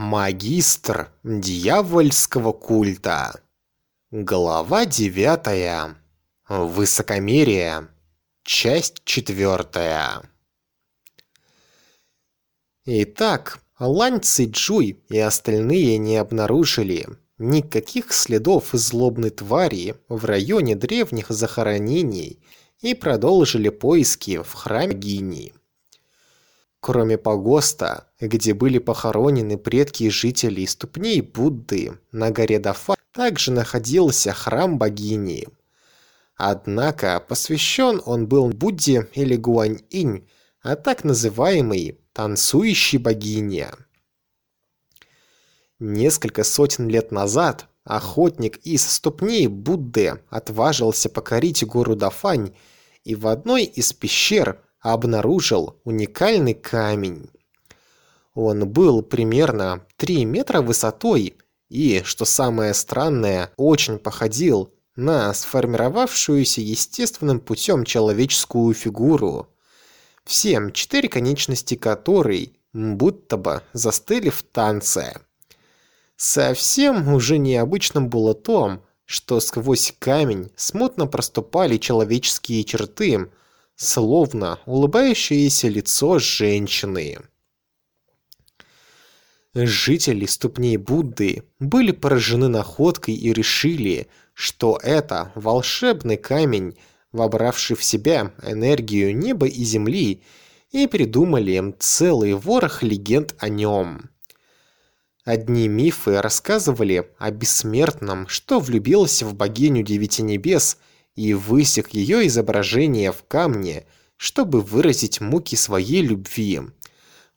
Магистр дьявольского культа. Глава девятая. Высокомерие. Часть четвертая. Итак, Лань Цзюй и остальные не обнаружили никаких следов злобной твари в районе древних захоронений и продолжили поиски в храме Гини. Кроме погоста, где были похоронены предки жителей ступней Будды, на горе Дафа также находился храм богини. Однако посвящен он был Будде или Гуань-инь, а так называемой «танцующей богине». Несколько сотен лет назад охотник из ступней Будды отважился покорить гору Дафань и в одной из пещер обнаружил уникальный камень. Он был примерно 3 метра высотой и, что самое странное, очень походил на сформировавшуюся естественным путем человеческую фигуру, все четыре конечности которой будто бы застыли в танце. Совсем уже необычным было то, что сквозь камень смутно проступали человеческие черты, словно улыбающееся лицо женщины. Жители ступней Будды были поражены находкой и решили, что это волшебный камень, вобравший в себя энергию неба и земли, и придумали целый ворох легенд о нем. Одни мифы рассказывали о бессмертном, что влюбился в богиню Девяти Небес и высек ее изображение в камне, чтобы выразить муки своей любви.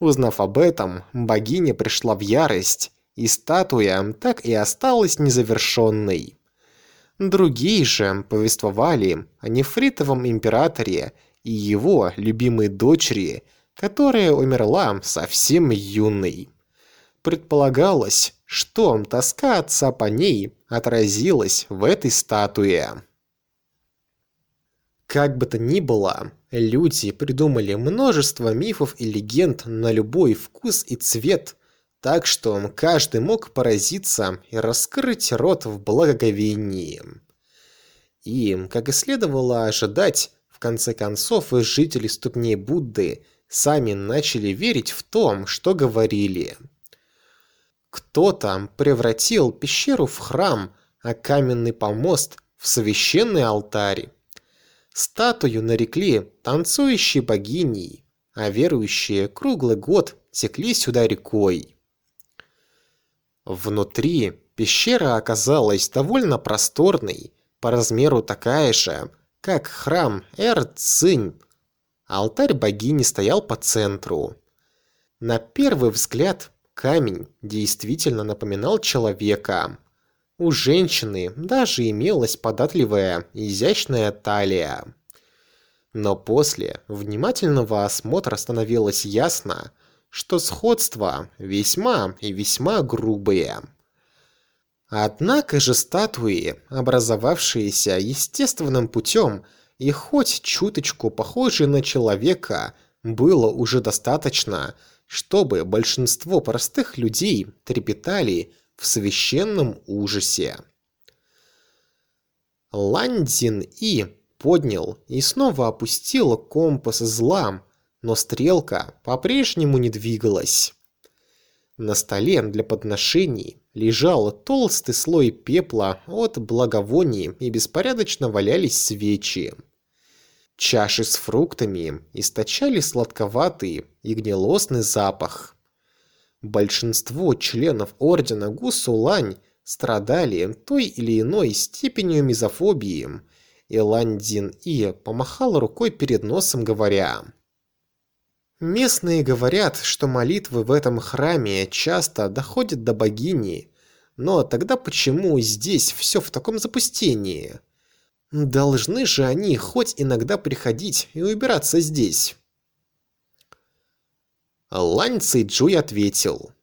Узнав об этом, богиня пришла в ярость, и статуя так и осталась незавершенной. Другие же повествовали о нефритовом императоре и его любимой дочери, которая умерла совсем юной. Предполагалось, что тоска отца по ней отразилась в этой статуе. Как бы то ни было, люди придумали множество мифов и легенд на любой вкус и цвет, так что каждый мог поразиться и раскрыть рот в благоговении. И, как и следовало ожидать, в конце концов жители ступней Будды сами начали верить в том, что говорили. Кто-то превратил пещеру в храм, а каменный помост в священный алтарь. Статую нарекли танцующей богиней, а верующие круглый год текли сюда рекой. Внутри пещера оказалась довольно просторной, по размеру такая же, как храм Эр-Цинь. Алтарь богини стоял по центру. На первый взгляд камень действительно напоминал человека – у женщины даже имелась податливая, изящная талия. Но после внимательного осмотра становилось ясно, что сходства весьма и весьма грубые. Однако же статуи, образовавшиеся естественным путем и хоть чуточку похожие на человека, было уже достаточно, чтобы большинство простых людей трепетали в священном ужасе. Ландин И поднял и снова опустил компас зла, но стрелка по-прежнему не двигалась. На столе для подношений лежал толстый слой пепла от благовоний и беспорядочно валялись свечи. Чаши с фруктами источали сладковатый и гнилостный запах. Большинство членов ордена Гусулань страдали той или иной степенью мизофобии, и Ландин И помахал рукой перед носом, говоря... Местные говорят, что молитвы в этом храме часто доходят до богини, но тогда почему здесь все в таком запустении? Должны же они хоть иногда приходить и убираться здесь. Лань Цэйджуй ответил.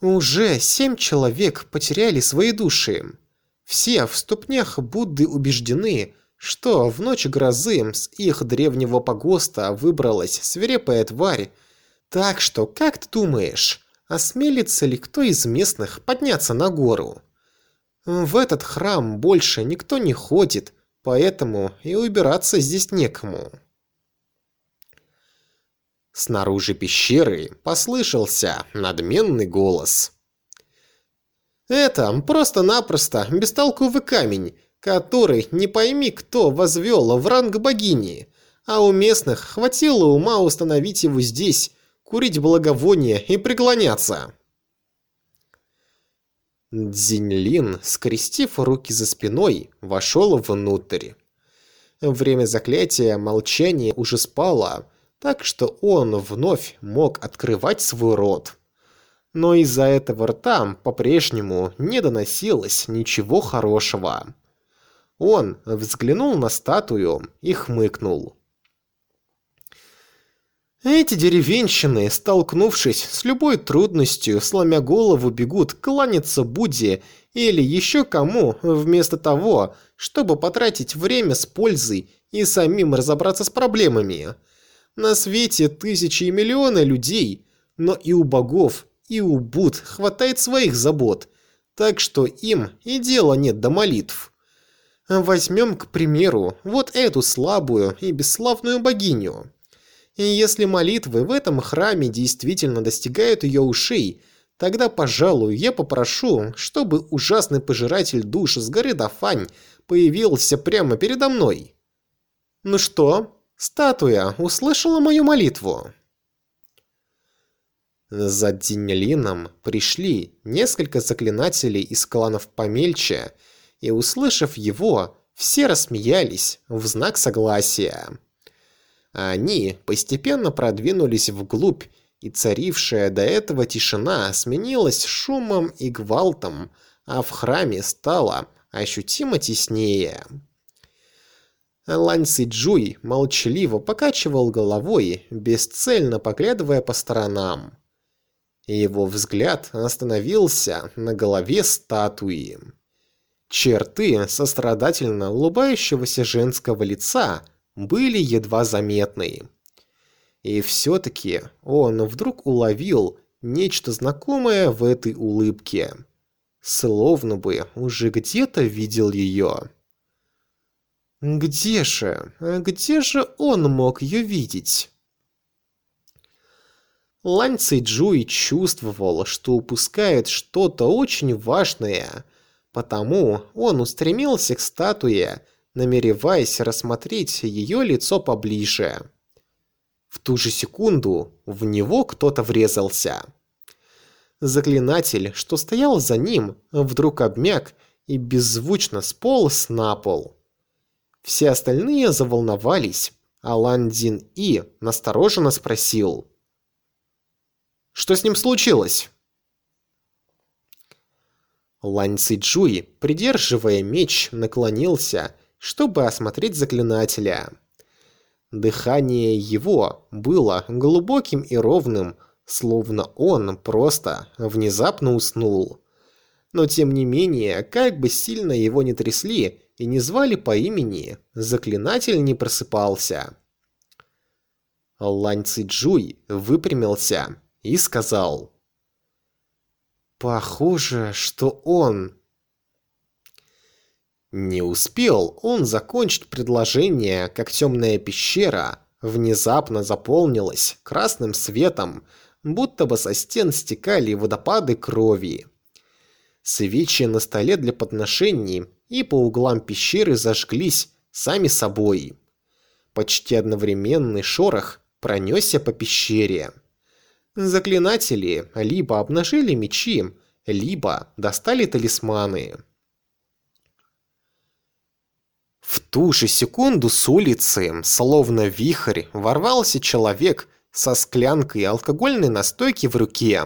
Уже семь человек потеряли свои души. Все в ступнях Будды убеждены, что в ночь грозы с их древнего погоста выбралась свирепая тварь. Так что, как ты думаешь, осмелится ли кто из местных подняться на гору. В этот храм больше никто не ходит, поэтому и убираться здесь некому. Снаружи пещеры послышался надменный голос. «Это просто-напросто бестолковый камень, который не пойми кто возвел в ранг богини, а у местных хватило ума установить его здесь, курить благовония и преклоняться». Дзиньлин, скрестив руки за спиной, вошел внутрь. Время заклятия молчания уже спало, так что он вновь мог открывать свой рот. Но из-за этого рта по-прежнему не доносилось ничего хорошего. Он взглянул на статую и хмыкнул. Эти деревенщины, столкнувшись с любой трудностью, сломя голову, бегут кланяться Будде или еще кому, вместо того, чтобы потратить время с пользой и самим разобраться с проблемами – на свете тысячи и миллионы людей, но и у богов, и у Буд хватает своих забот, так что им и дела нет до молитв. Возьмем, к примеру, вот эту слабую и бесславную богиню. И если молитвы в этом храме действительно достигают ее ушей, тогда, пожалуй, я попрошу, чтобы ужасный пожиратель душ с горы Дафань появился прямо передо мной. Ну что, Статуя услышала мою молитву. За Динелином пришли несколько заклинателей из кланов помельче, и, услышав его, все рассмеялись в знак согласия. Они постепенно продвинулись вглубь, и царившая до этого тишина сменилась шумом и гвалтом, а в храме стало ощутимо теснее. Лань Сиджуй молчаливо покачивал головой, бесцельно поглядывая по сторонам. Его взгляд остановился на голове статуи. Черты сострадательно улыбающегося женского лица были едва заметны. И все-таки он вдруг уловил нечто знакомое в этой улыбке. Словно бы уже где-то видел ее. Где же, где же он мог ее видеть? Лань Цэйджуй чувствовал, что упускает что-то очень важное, потому он устремился к статуе, намереваясь рассмотреть ее лицо поближе. В ту же секунду в него кто-то врезался. Заклинатель, что стоял за ним, вдруг обмяк и беззвучно сполз на пол. Все остальные заволновались, а Лан Дин И настороженно спросил. «Что с ним случилось?» Лань Цзюй, придерживая меч, наклонился, чтобы осмотреть заклинателя. Дыхание его было глубоким и ровным, словно он просто внезапно уснул. Но тем не менее, как бы сильно его не трясли, и не звали по имени, заклинатель не просыпался. Лань Цзюй выпрямился и сказал. «Похоже, что он...» Не успел он закончить предложение, как темная пещера внезапно заполнилась красным светом, будто бы со стен стекали водопады крови. Свечи на столе для подношений и по углам пещеры зажглись сами собой. Почти одновременный шорох пронесся по пещере. Заклинатели либо обнажили мечи, либо достали талисманы. В ту же секунду с улицы, словно вихрь, ворвался человек со склянкой алкогольной настойки в руке.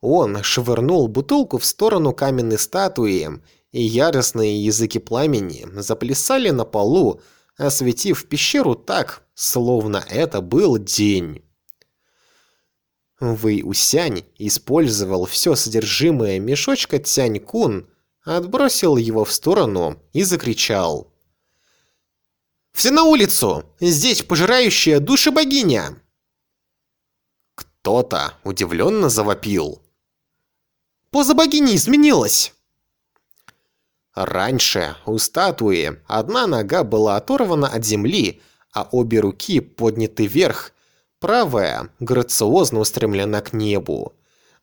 Он швырнул бутылку в сторону каменной статуи и яростные языки пламени заплясали на полу, осветив пещеру так, словно это был день. Вэй Усянь использовал все содержимое мешочка Цянь-кун, отбросил его в сторону и закричал. «Все на улицу! Здесь пожирающая души богиня!» Кто-то удивленно завопил. «Поза богини изменилась!» Раньше у статуи одна нога была оторвана от земли, а обе руки подняты вверх, правая грациозно устремлена к небу.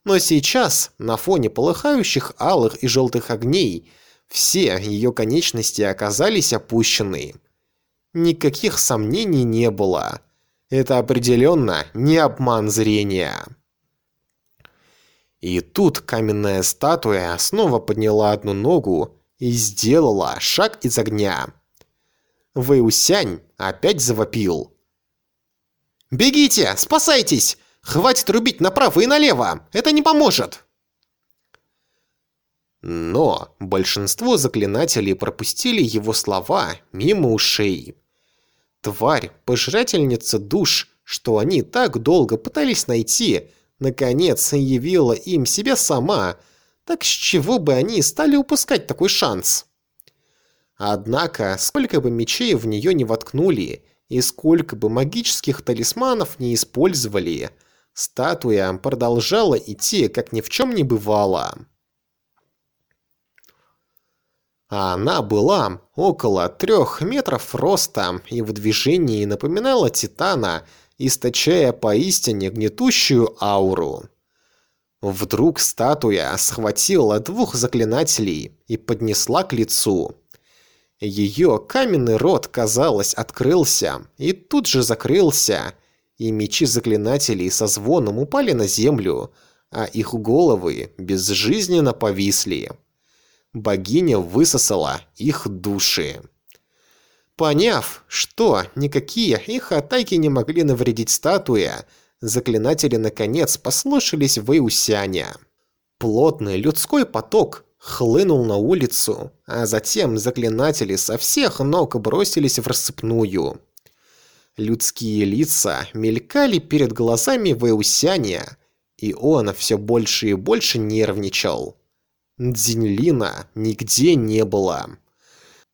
Но сейчас, на фоне полыхающих алых и желтых огней, все ее конечности оказались опущены. Никаких сомнений не было. Это определенно не обман зрения. И тут каменная статуя снова подняла одну ногу и сделала шаг из огня. Вэйусянь опять завопил. «Бегите! Спасайтесь! Хватит рубить направо и налево! Это не поможет!» Но большинство заклинателей пропустили его слова мимо ушей. Тварь, пожирательница душ, что они так долго пытались найти, наконец явила им себя сама, так с чего бы они стали упускать такой шанс? Однако, сколько бы мечей в нее не воткнули, и сколько бы магических талисманов не использовали, статуя продолжала идти, как ни в чем не бывало а она была около трех метров роста и в движении напоминала Титана, источая поистине гнетущую ауру. Вдруг статуя схватила двух заклинателей и поднесла к лицу. Ее каменный рот, казалось, открылся и тут же закрылся, и мечи заклинателей со звоном упали на землю, а их головы безжизненно повисли богиня высосала их души. Поняв, что никакие их атаки не могли навредить статуе, заклинатели наконец послушались Вэйусяня. Плотный людской поток хлынул на улицу, а затем заклинатели со всех ног бросились в рассыпную. Людские лица мелькали перед глазами Вэйусяня, и он все больше и больше нервничал. Дзиньлина нигде не было.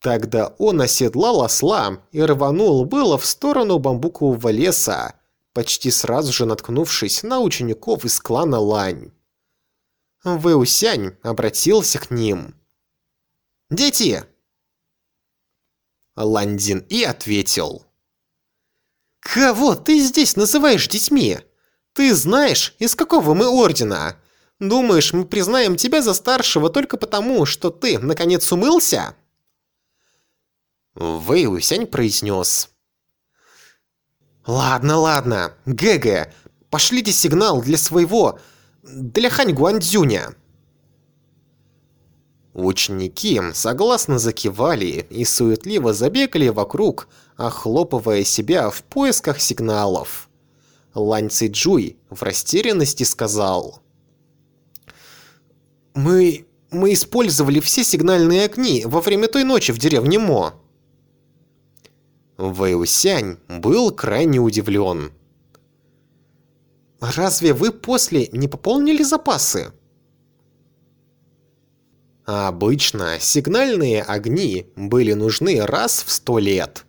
Тогда он оседлал осла и рванул было в сторону бамбукового леса, почти сразу же наткнувшись на учеников из клана Лань. Вэусянь обратился к ним. «Дети!» Ландин и ответил. «Кого ты здесь называешь детьми? Ты знаешь, из какого мы ордена? Думаешь, мы признаем тебя за старшего только потому, что ты, наконец, умылся?» Вэй Усянь произнес. «Ладно, ладно, ГГ, пошлите сигнал для своего... для Хань Гуандзюня». Ученики согласно закивали и суетливо забегали вокруг, охлопывая себя в поисках сигналов. Лань Цзюй в растерянности сказал. Мы... мы использовали все сигнальные огни во время той ночи в деревне Мо. Вэйусянь был крайне удивлен. «Разве вы после не пополнили запасы?» Обычно сигнальные огни были нужны раз в сто лет.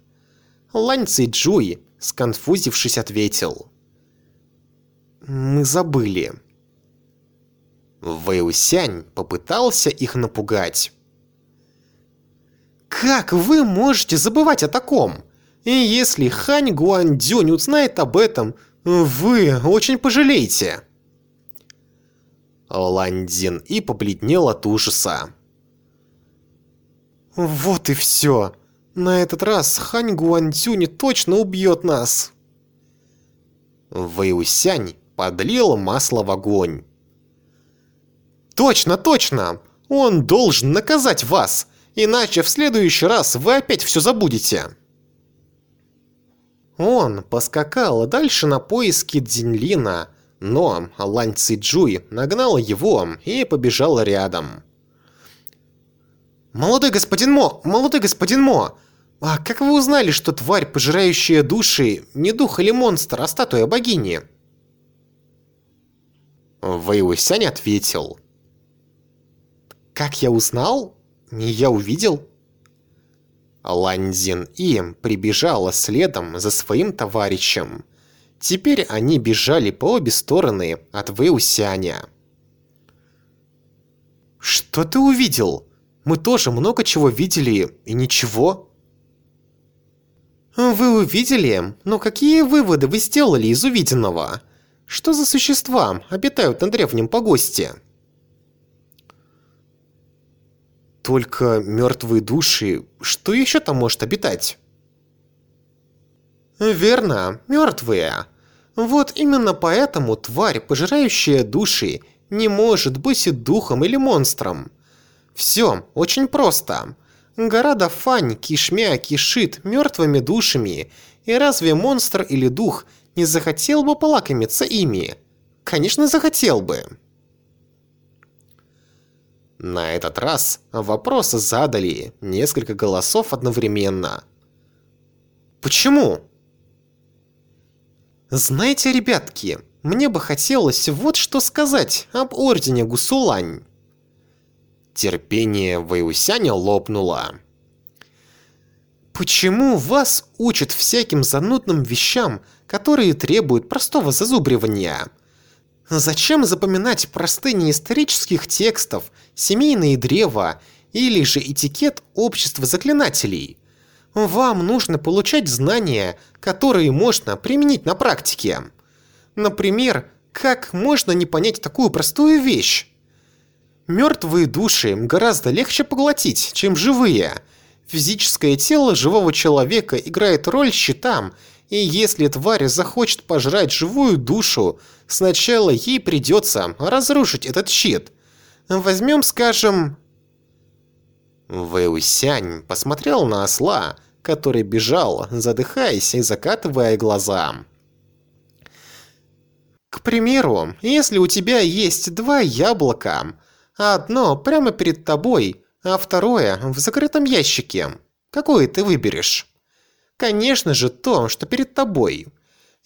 Лань Цзюй, сконфузившись, ответил. «Мы забыли». Вэйусянь попытался их напугать. «Как вы можете забывать о таком? И если Хань Гуандзюнь узнает об этом, вы очень пожалеете!» Ландин и побледнел от ужаса. «Вот и все. На этот раз Хань Гуандзюнь точно убьет нас!» Вэйусянь подлил масло в огонь. Точно, точно! Он должен наказать вас, иначе в следующий раз вы опять все забудете. Он поскакал дальше на поиски Дзинлина, но Лань Цзюй нагнал его и побежал рядом. «Молодой господин Мо! Молодой господин Мо! А как вы узнали, что тварь, пожирающая души, не дух или монстр, а статуя богини?» Вэйусянь ответил. Как я узнал? Не я увидел? Ланзин И прибежала следом за своим товарищем. Теперь они бежали по обе стороны от Вэусяня. «Что ты увидел? Мы тоже много чего видели, и ничего». «Вы увидели? Но какие выводы вы сделали из увиденного? Что за существа обитают на древнем погосте?» «Только мертвые души. Что еще там может обитать?» Верно, мертвые. Вот именно поэтому тварь, пожирающая души, не может быть духом или монстром. Все очень просто. Гора Дафань кишмя кишит мертвыми душами, и разве монстр или дух не захотел бы полакомиться ими? Конечно, захотел бы. На этот раз вопрос задали несколько голосов одновременно. Почему? Знаете, ребятки, мне бы хотелось вот что сказать об Ордене Гусулань. Терпение Вэйусяня лопнуло. Почему вас учат всяким занудным вещам, которые требуют простого зазубривания? Зачем запоминать простыни исторических текстов, семейные древа или же этикет общества заклинателей? Вам нужно получать знания, которые можно применить на практике. Например, как можно не понять такую простую вещь? Мертвые души гораздо легче поглотить, чем живые. Физическое тело живого человека играет роль щитам, и если тварь захочет пожрать живую душу, сначала ей придется разрушить этот щит. Возьмем, скажем... Вэусянь посмотрел на осла, который бежал, задыхаясь и закатывая глаза. К примеру, если у тебя есть два яблока, одно прямо перед тобой, а второе в закрытом ящике, какое ты выберешь? Конечно же то, что перед тобой.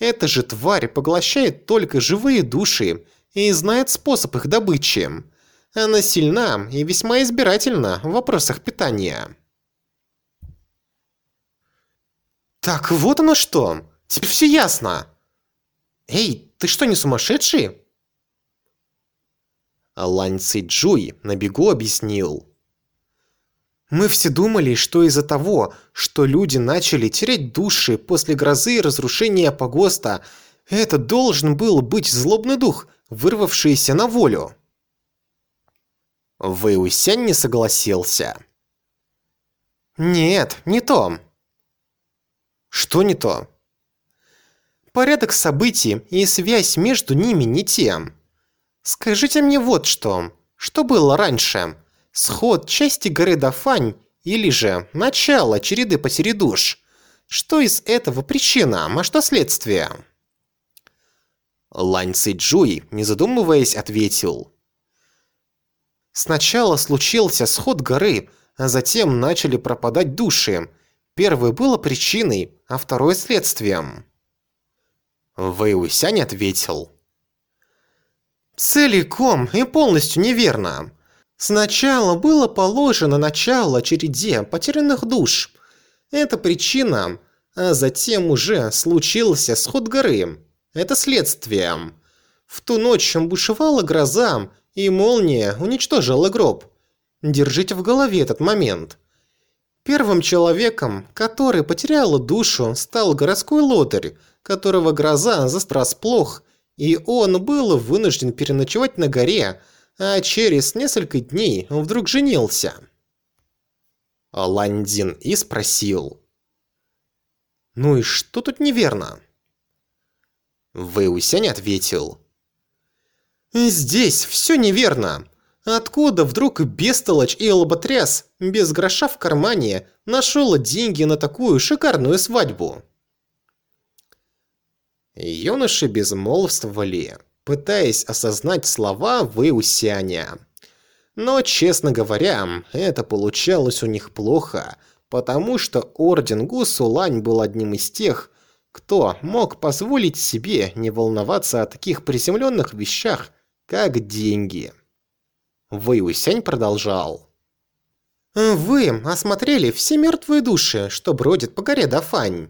Эта же тварь поглощает только живые души и знает способ их добычи. Она сильна и весьма избирательна в вопросах питания. Так вот оно что. Теперь все ясно. Эй, ты что, не сумасшедший? Лань Цзюй на бегу объяснил. Мы все думали, что из-за того, что люди начали терять души после грозы и разрушения погоста, это должен был быть злобный дух, вырвавшийся на волю. Вэйусянь не согласился. Нет, не то. Что не то? Порядок событий и связь между ними не те. Скажите мне вот что. Что было раньше? Сход части горы Дафань или же начало череды потередуш? Что из этого причина, а что следствие? Лань Цзюй, не задумываясь, ответил. Сначала случился сход горы, а затем начали пропадать души, Первое было причиной, а второе следствием. Вэй Усянь ответил. Целиком и полностью неверно. Сначала было положено начало череде потерянных душ. Это причина, а затем уже случился сход горы. Это следствие. В ту ночь бушевала гроза, и молния уничтожила гроб. Держите в голове этот момент. Первым человеком, который потерял душу, стал городской лодырь, которого гроза застрас плох, и он был вынужден переночевать на горе, а через несколько дней вдруг женился. Ландин и спросил. «Ну и что тут неверно?» Вэусянь ответил. «Здесь все неверно. Откуда вдруг бестолочь и лоботряс, без гроша в кармане, нашел деньги на такую шикарную свадьбу? Юноши безмолвствовали, пытаясь осознать слова Вэусяня. Но, честно говоря, это получалось у них плохо, потому что Орден Гусулань был одним из тех, кто мог позволить себе не волноваться о таких приземленных вещах, как деньги. Вэйусянь продолжал. «Вы осмотрели все мертвые души, что бродят по горе Дафань.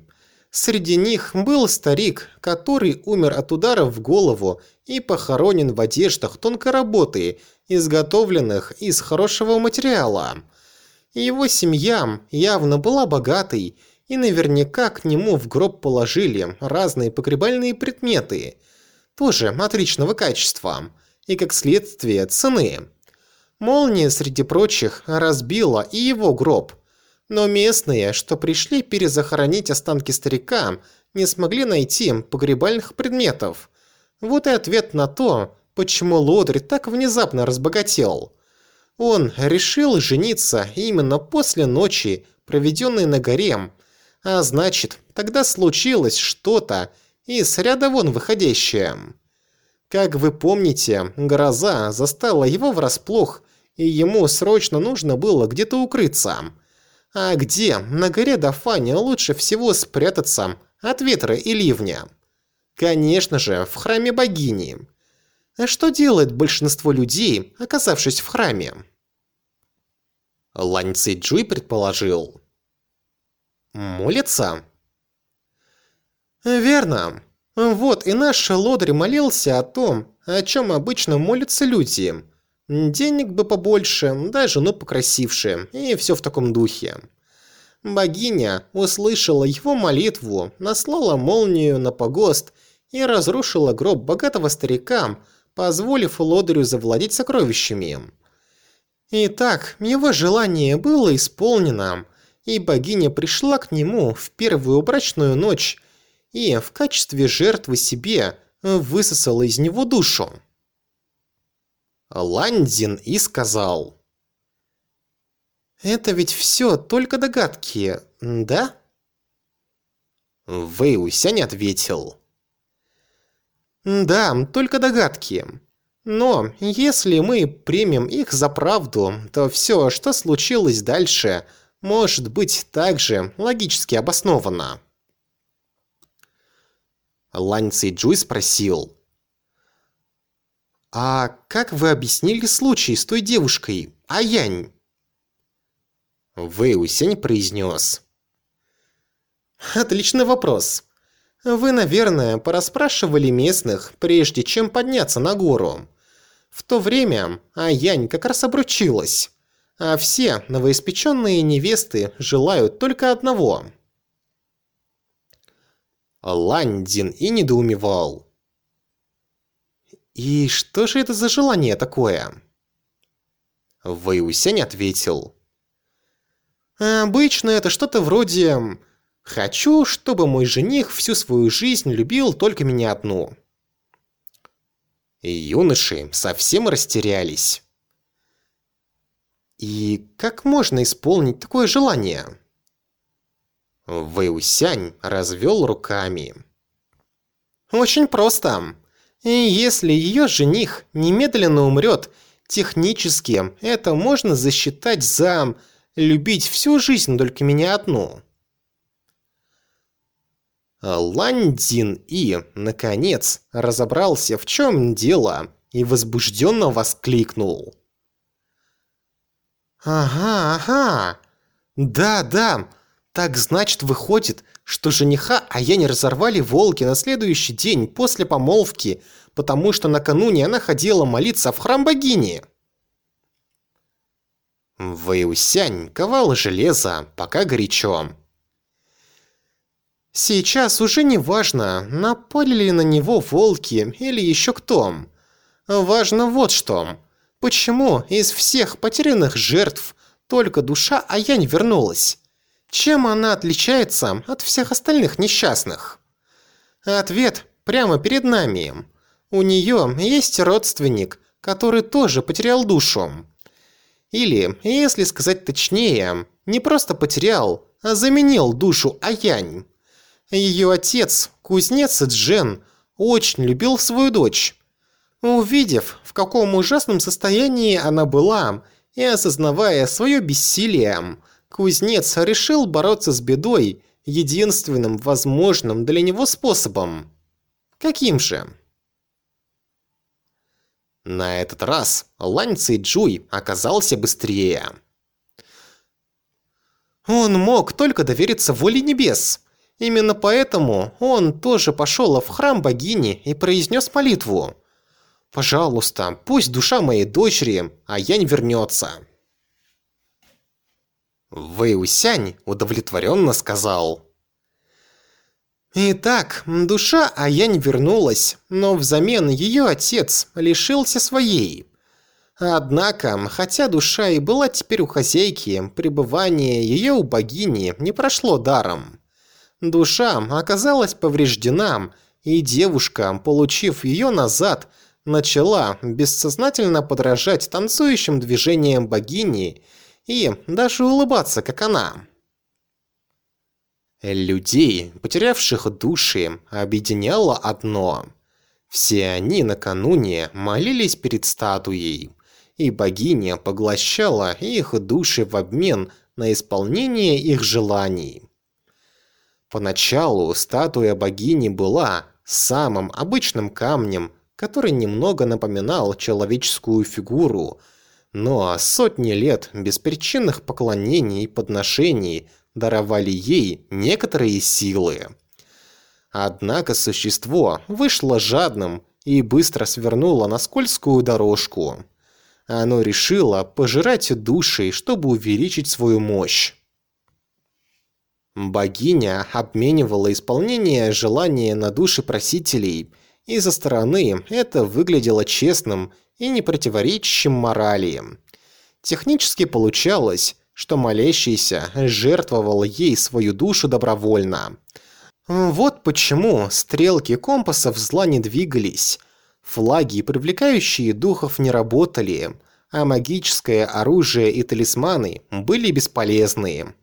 Среди них был старик, который умер от удара в голову и похоронен в одеждах тонкой работы, изготовленных из хорошего материала. Его семья явно была богатой, и наверняка к нему в гроб положили разные погребальные предметы, тоже отличного качества, и как следствие цены. Молния, среди прочих, разбила и его гроб – но местные, что пришли перезахоронить останки старика, не смогли найти погребальных предметов. Вот и ответ на то, почему Лодырь так внезапно разбогател. Он решил жениться именно после ночи, проведенной на горе, а значит, тогда случилось что-то из ряда вон выходящее. Как вы помните, гроза застала его врасплох, и ему срочно нужно было где-то укрыться. А где на горе Дафане лучше всего спрятаться от ветра и ливня? Конечно же, в храме богини. А что делает большинство людей, оказавшись в храме? Лань Цзэджуй предположил. Молится? Верно. Вот и наш лодырь молился о том, о чем обычно молятся люди – Денег бы побольше, да жену покрасивше, и все в таком духе. Богиня услышала его молитву, наслала молнию на погост и разрушила гроб богатого старика, позволив лодырю завладеть сокровищами. Итак, его желание было исполнено, и богиня пришла к нему в первую брачную ночь и в качестве жертвы себе высосала из него душу. Ландин и сказал. «Это ведь все только догадки, да?» Вэй Усянь ответил. «Да, только догадки. Но если мы примем их за правду, то все, что случилось дальше, может быть также логически обосновано». Лань Цзэджуй спросил. «А как вы объяснили случай с той девушкой, Аянь?» Вэй Усень произнес. «Отличный вопрос. Вы, наверное, порасспрашивали местных, прежде чем подняться на гору. В то время Аянь как раз обручилась, а все новоиспеченные невесты желают только одного». Лань Дин и недоумевал. «И что же это за желание такое?» Вэйусянь ответил. «Обычно это что-то вроде «Хочу, чтобы мой жених всю свою жизнь любил только меня одну». И юноши совсем растерялись. «И как можно исполнить такое желание?» Вэйусянь развел руками. «Очень просто. И если ее жених немедленно умрет, технически это можно засчитать за «любить всю жизнь только меня одну». Лань Цзин И, наконец, разобрался, в чем дело, и возбужденно воскликнул. «Ага, ага. Да-да. Так значит, выходит, что жениха а я не разорвали волки на следующий день после помолвки, потому что накануне она ходила молиться в храм богини. Вэйусянь ковал железо, пока горячо. Сейчас уже не важно, напали ли на него волки или еще кто. Важно вот что. Почему из всех потерянных жертв только душа Аянь вернулась? Чем она отличается от всех остальных несчастных? Ответ прямо перед нами. У нее есть родственник, который тоже потерял душу. Или, если сказать точнее, не просто потерял, а заменил душу Аянь. Ее отец, кузнец Джен, очень любил свою дочь. Увидев, в каком ужасном состоянии она была, и осознавая свое бессилие, Кузнец решил бороться с бедой единственным возможным для него способом. Каким же? На этот раз Лань Цзэджуй оказался быстрее. Он мог только довериться воле небес. Именно поэтому он тоже пошел в храм богини и произнес молитву. «Пожалуйста, пусть душа моей дочери, а Янь вернется». Вэй Усянь удовлетворенно сказал. Итак, душа Аянь вернулась, но взамен ее отец лишился своей. Однако, хотя душа и была теперь у хозяйки, пребывание ее у богини не прошло даром. Душа оказалась повреждена, и девушка, получив ее назад, начала бессознательно подражать танцующим движениям богини и даже улыбаться, как она. Людей, потерявших души, объединяло одно. Все они накануне молились перед статуей, и богиня поглощала их души в обмен на исполнение их желаний. Поначалу статуя богини была самым обычным камнем, который немного напоминал человеческую фигуру, но сотни лет беспричинных поклонений и подношений – даровали ей некоторые силы. Однако существо вышло жадным и быстро свернуло на скользкую дорожку. Оно решило пожирать души, чтобы увеличить свою мощь. Богиня обменивала исполнение желания на души просителей, и со стороны это выглядело честным и не противоречащим морали. Технически получалось, что молящийся жертвовал ей свою душу добровольно. Вот почему стрелки компасов зла не двигались, флаги, привлекающие духов, не работали, а магическое оружие и талисманы были бесполезны.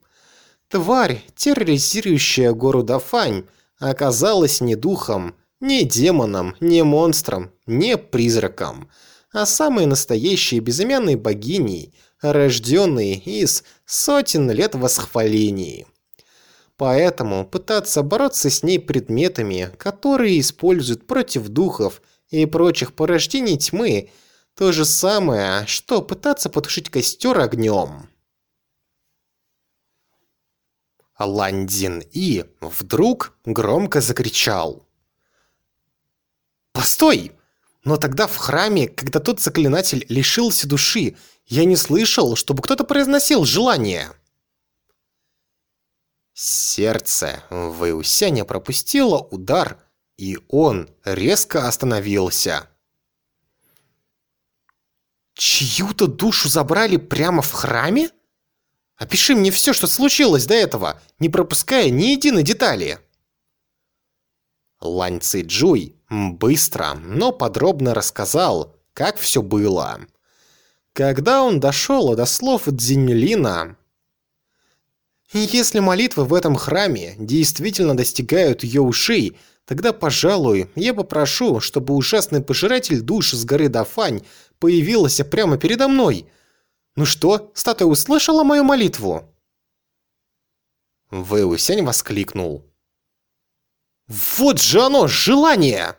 Тварь, терроризирующая гору Дафань, оказалась не духом, не демоном, не монстром, не призраком, а самой настоящей безымянной богиней – рожденный из сотен лет восхвалений. Поэтому пытаться бороться с ней предметами, которые используют против духов и прочих порождений тьмы, то же самое, что пытаться потушить костер огнем. Ландин И вдруг громко закричал. «Постой! Но тогда в храме, когда тот заклинатель лишился души, я не слышал, чтобы кто-то произносил желание. Сердце Вэусяня пропустило удар, и он резко остановился. Чью-то душу забрали прямо в храме? Опиши мне все, что случилось до этого, не пропуская ни единой детали. Лань Цзюй быстро, но подробно рассказал, как все было. Когда он дошел до слов Дзиньлина, «Если молитвы в этом храме действительно достигают ее ушей, тогда, пожалуй, я попрошу, чтобы ужасный пожиратель душ с горы Дафань появился прямо передо мной. Ну что, статуя услышала мою молитву?» Вэусянь воскликнул. «Вот же оно, желание!»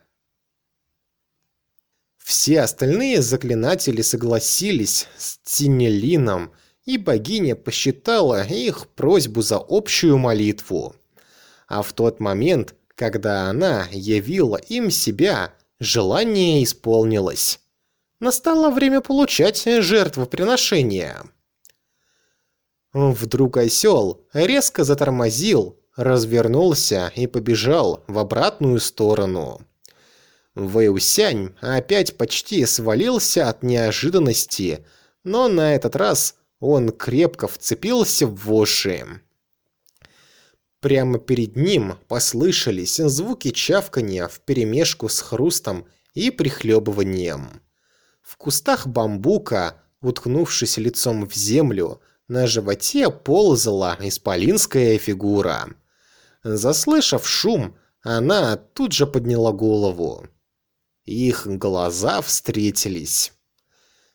Все остальные заклинатели согласились с Тинелином, и богиня посчитала их просьбу за общую молитву. А в тот момент, когда она явила им себя, желание исполнилось. Настало время получать жертвоприношение. Вдруг осел резко затормозил, развернулся и побежал в обратную сторону. Вэйусянь опять почти свалился от неожиданности, но на этот раз он крепко вцепился в воши. Прямо перед ним послышались звуки чавканья вперемешку с хрустом и прихлебыванием. В кустах бамбука, уткнувшись лицом в землю, на животе ползала исполинская фигура. Заслышав шум, она тут же подняла голову. Их глаза встретились.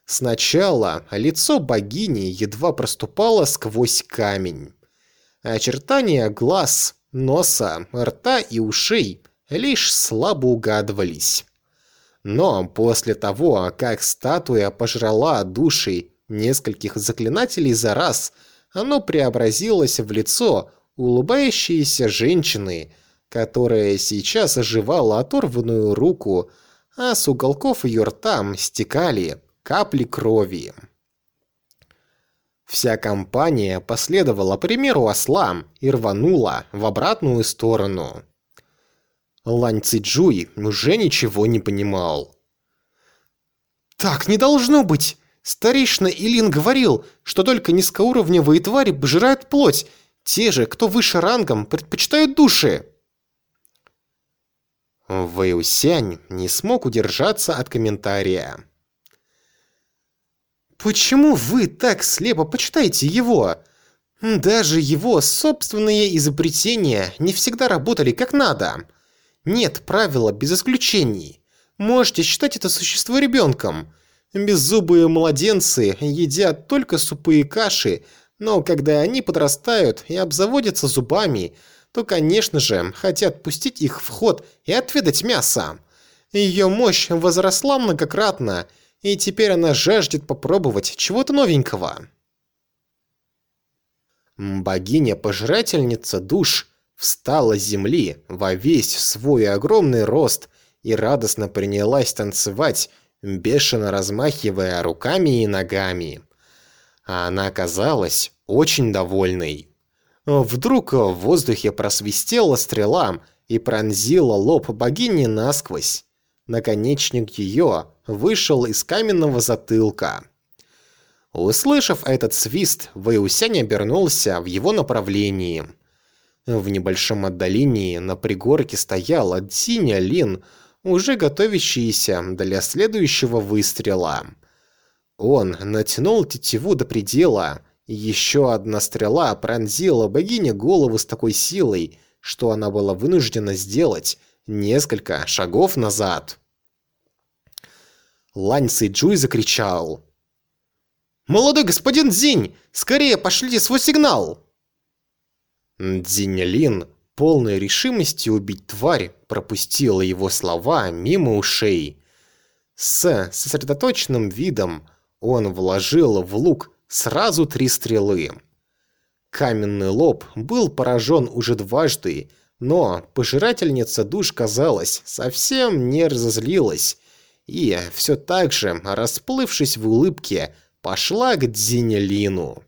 Сначала лицо богини едва проступало сквозь камень. Очертания глаз, носа, рта и ушей лишь слабо угадывались. Но после того, как статуя пожрала души нескольких заклинателей за раз, оно преобразилось в лицо улыбающиеся женщины, которая сейчас оживала оторванную руку, а с уголков ее рта стекали капли крови. Вся компания последовала примеру осла и рванула в обратную сторону. Лань Циджуй уже ничего не понимал. «Так не должно быть! Старейшина Илин говорил, что только низкоуровневые твари пожирают плоть, те же, кто выше рангом, предпочитают души!» Вэйусянь не смог удержаться от комментария. Почему вы так слепо почитаете его? Даже его собственные изобретения не всегда работали как надо. Нет правила без исключений. Можете считать это существо ребенком. Беззубые младенцы едят только супы и каши, но когда они подрастают и обзаводятся зубами, то, конечно же, хотят пустить их в ход и отведать мясо. Ее мощь возросла многократно – и теперь она жаждет попробовать чего-то новенького. Богиня-пожирательница душ встала с земли во весь свой огромный рост и радостно принялась танцевать, бешено размахивая руками и ногами. А она казалась очень довольной. Вдруг в воздухе просвистела стрела и пронзила лоб богини насквозь. Наконечник ее вышел из каменного затылка. Услышав этот свист, Вэйусянь обернулся в его направлении. В небольшом отдалении на пригорке стоял Дзиня Лин, уже готовящийся для следующего выстрела. Он натянул тетиву до предела, еще одна стрела пронзила богине голову с такой силой, что она была вынуждена сделать несколько шагов назад. Лань Сэйджуй закричал. «Молодой господин Дзинь, скорее пошлите свой сигнал!» Дзинь Лин, полной решимости убить тварь, пропустила его слова мимо ушей. С сосредоточенным видом он вложил в лук сразу три стрелы. Каменный лоб был поражен уже дважды, но пожирательница душ, казалось, совсем не разозлилась и, все так же, расплывшись в улыбке, пошла к Дзинелину.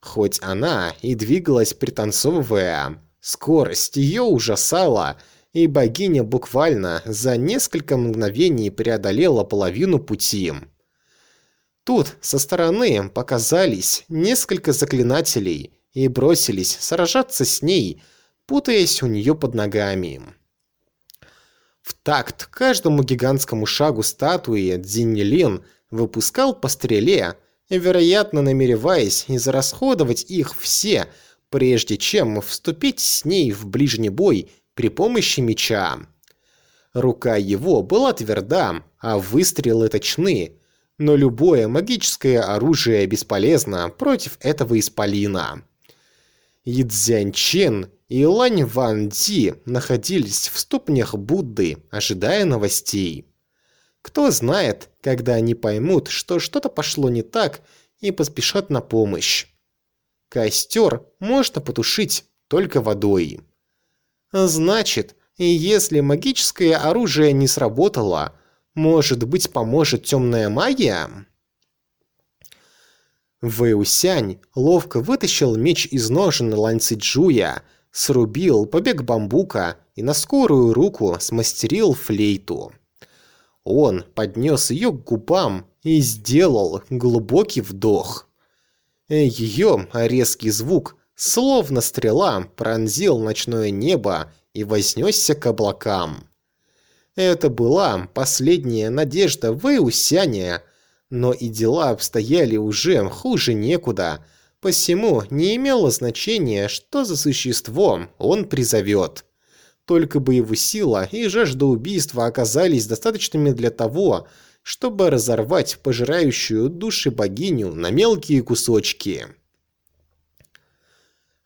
Хоть она и двигалась пританцовывая, скорость ее ужасала, и богиня буквально за несколько мгновений преодолела половину пути. Тут со стороны показались несколько заклинателей и бросились сражаться с ней, путаясь у нее под ногами. В такт каждому гигантскому шагу статуи Дзиньлин выпускал по стреле, вероятно намереваясь израсходовать их все, прежде чем вступить с ней в ближний бой при помощи меча. Рука его была тверда, а выстрелы точны, но любое магическое оружие бесполезно против этого исполина. Идзянь и Лань Ван Ди находились в ступнях Будды, ожидая новостей. Кто знает, когда они поймут, что что-то пошло не так и поспешат на помощь. Костер можно потушить только водой. Значит, если магическое оружие не сработало, может быть поможет темная магия? Вэйусянь ловко вытащил меч из ножен Лань Цзюя срубил побег бамбука и на скорую руку смастерил флейту. Он поднес ее к губам и сделал глубокий вдох. Ее резкий звук, словно стрела, пронзил ночное небо и вознесся к облакам. Это была последняя надежда Вэйусяня, но и дела обстояли уже хуже некуда – Посему не имело значения, что за существо он призовет. Только бы его сила и жажда убийства оказались достаточными для того, чтобы разорвать пожирающую души богиню на мелкие кусочки.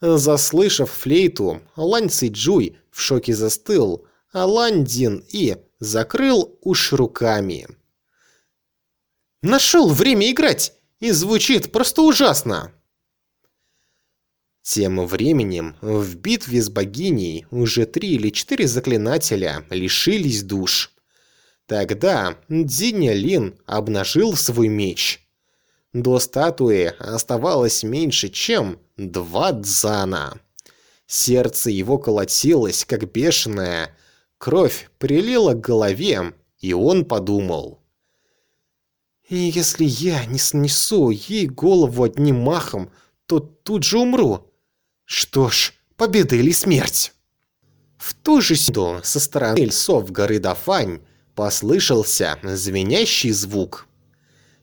Заслышав флейту, Лань Цзюй в шоке застыл, а Лань Дин И закрыл уши руками. «Нашел время играть! И звучит просто ужасно!» Тем временем в битве с богиней уже три или четыре заклинателя лишились душ. Тогда Дзиня Лин обнажил свой меч. До статуи оставалось меньше, чем два дзана. Сердце его колотилось, как бешеное. Кровь прилила к голове, и он подумал. «И если я не снесу ей голову одним махом, то тут же умру. Что ж, победа или смерть? В ту же секунду со стороны лесов горы Дафань послышался звенящий звук.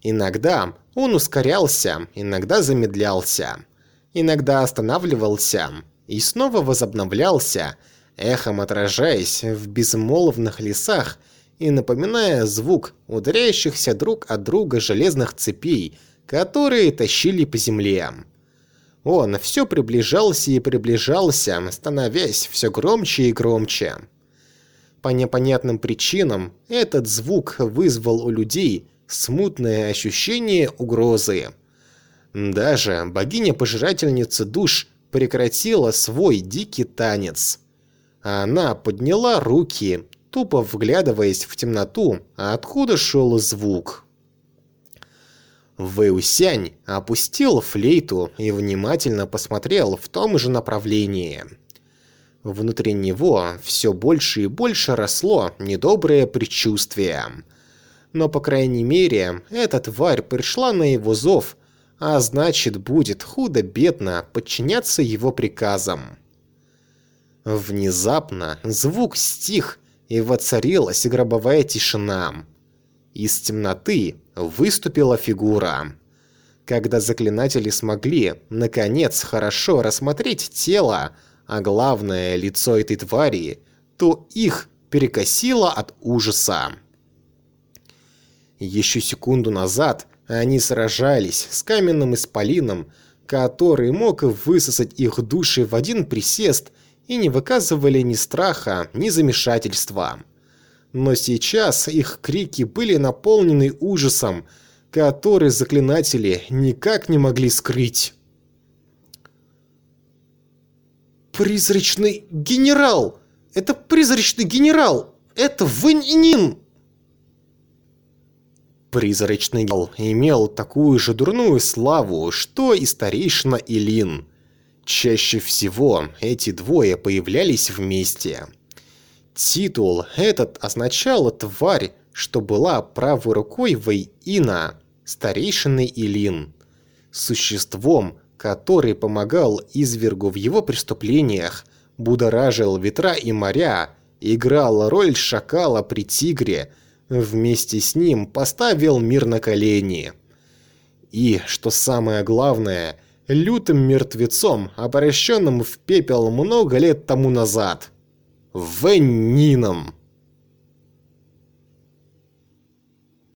Иногда он ускорялся, иногда замедлялся, иногда останавливался и снова возобновлялся, эхом отражаясь в безмолвных лесах и напоминая звук ударяющихся друг от друга железных цепей, которые тащили по земле. Он все приближался и приближался, становясь все громче и громче. По непонятным причинам этот звук вызвал у людей смутное ощущение угрозы. Даже богиня-пожирательница душ прекратила свой дикий танец. Она подняла руки, тупо вглядываясь в темноту, откуда шел звук. Вэусянь опустил флейту и внимательно посмотрел в том же направлении. Внутри него все больше и больше росло недоброе предчувствие. Но, по крайней мере, эта тварь пришла на его зов, а значит, будет худо-бедно подчиняться его приказам. Внезапно звук стих, и воцарилась гробовая тишина. Из темноты выступила фигура. Когда заклинатели смогли, наконец, хорошо рассмотреть тело, а главное, лицо этой твари, то их перекосило от ужаса. Еще секунду назад они сражались с каменным исполином, который мог высосать их души в один присест и не выказывали ни страха, ни замешательства но сейчас их крики были наполнены ужасом, который заклинатели никак не могли скрыть. «Призрачный генерал! Это призрачный генерал! Это Вэнь Призрачный генерал имел такую же дурную славу, что и старейшина Илин. Чаще всего эти двое появлялись вместе – Титул этот означал «тварь», что была правой рукой Вэйина, старейшины Илин, существом, который помогал извергу в его преступлениях, будоражил ветра и моря, играл роль шакала при тигре, вместе с ним поставил мир на колени. И, что самое главное, лютым мертвецом, обращенным в пепел много лет тому назад – Венином.